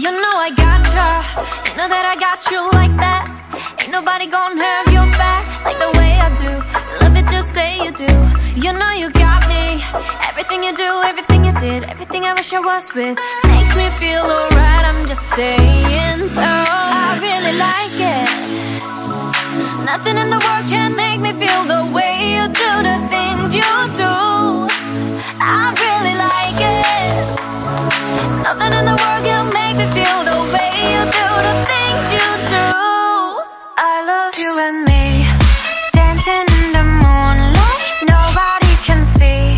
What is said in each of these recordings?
You know I got ya. You know that I got you like that. Ain't nobody gonna have your back like the way I do. Love it, just say you do. You know you got me. Everything you do, everything you did, everything I wish I was with makes me feel alright. I'm just saying so. I really like it. Nothing in the world can and me, dancing in the moonlight. Nobody can see.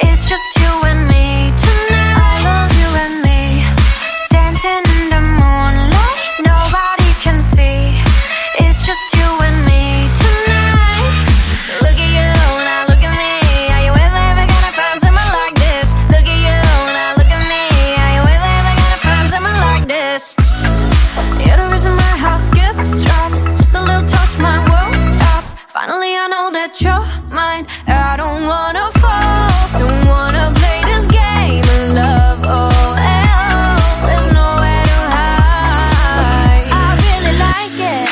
It's just you and me tonight. I love you and me, dancing I don't wanna fall, don't wanna play this game of love. Oh, there's nowhere to hide. I really like it.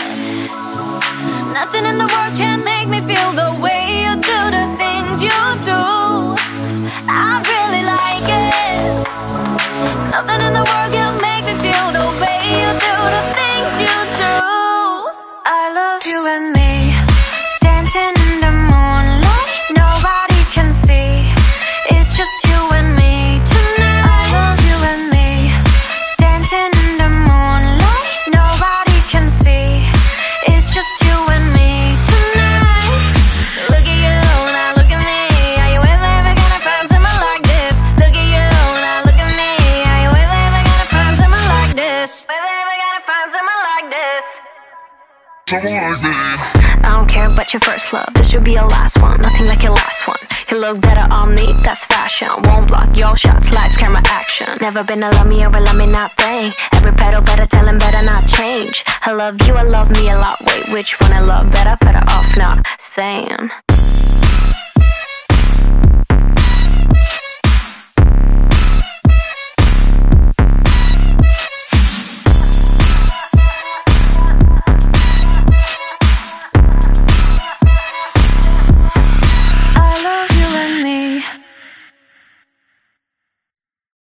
Nothing in the world can make me feel the way you do the things you do. I really like it. Nothing in the world can make me feel the way you do the things you do. I love you and me, dancing in the I don't care about your first love. This should be your last one. Nothing like your last one. You look better on me, that's fashion. Won't block your shots, lights, camera, action. Never been a love me or a love me not thing. Every petal better tell him better not change. I love you, I love me a lot. Wait, which one I love better? Better off not saying.